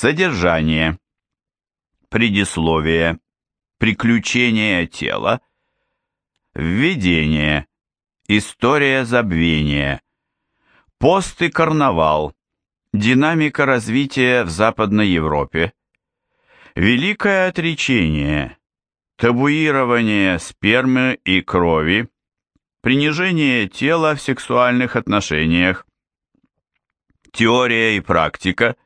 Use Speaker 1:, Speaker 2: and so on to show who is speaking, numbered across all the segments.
Speaker 1: Содержание. Предисловие. Приключения тела. Введение. История забвения. Пост и карнавал. Динамика развития в Западной Европе. Великое отречение. Табуирование спермы и крови. Принижение тела в сексуальных отношениях. Теория и практика.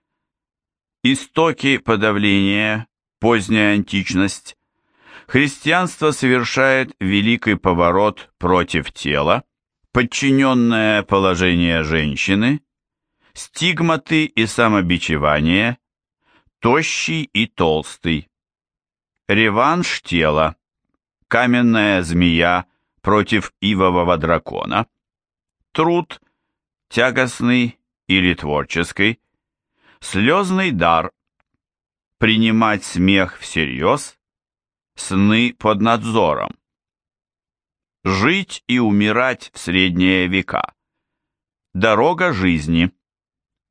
Speaker 1: Истоки подавления. Поздняя античность. Христианство совершает великий поворот против тела. Подчиненное положение женщины стигматы и самобичевание, тощий и толстый, реванш тела, каменная змея против ивового дракона, труд, тягостный или творческий, слезный дар, принимать смех всерьез, сны под надзором, жить и умирать в средние века, дорога жизни,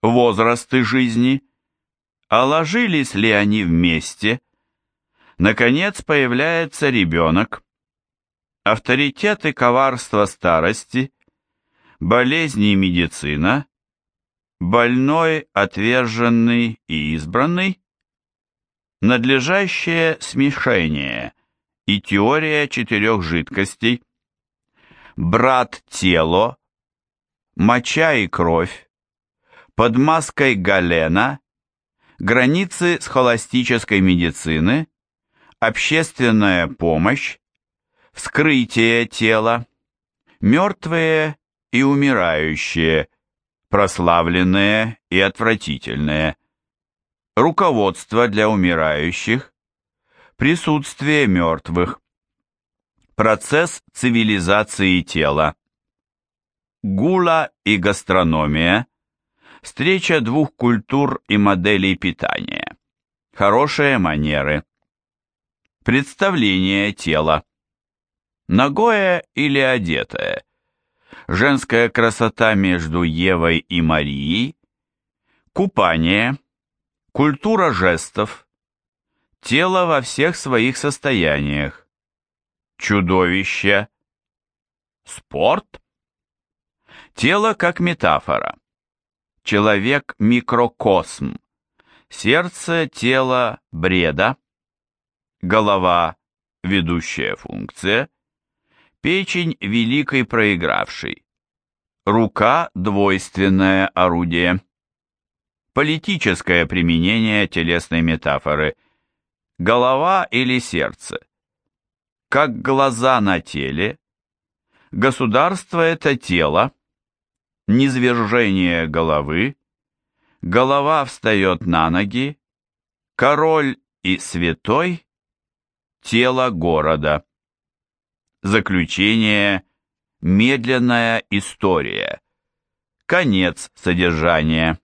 Speaker 1: возрасты жизни, а ложились ли они вместе. Наконец появляется ребенок. Авторитет и коварство старости, болезни и медицина, больной, отверженный и избранный, надлежащее смешение и теория четырех жидкостей, брат-тело, моча и кровь, под маской Галена, границы схоластической медицины, общественная помощь, вскрытие тела, мертвые и умирающие, прославленные и отвратительные, руководство для умирающих, присутствие мертвых, процесс цивилизации тела, гула и гастрономия, Встреча двух культур и моделей питания. Хорошие манеры. Представление тела. Ногое или одетое. Женская красота между Евой и Марией. Купание. Культура жестов. Тело во всех своих состояниях. Чудовище. Спорт. Тело как метафора. Человек – микрокосм. Сердце, тело – бреда. Голова – ведущая функция. Печень – великой проигравший. Рука – двойственное орудие. Политическое применение телесной метафоры. Голова или сердце. Как глаза на теле. Государство – это тело низвержение головы, голова встает на ноги, король и святой, тело города. Заключение «Медленная история». Конец содержания.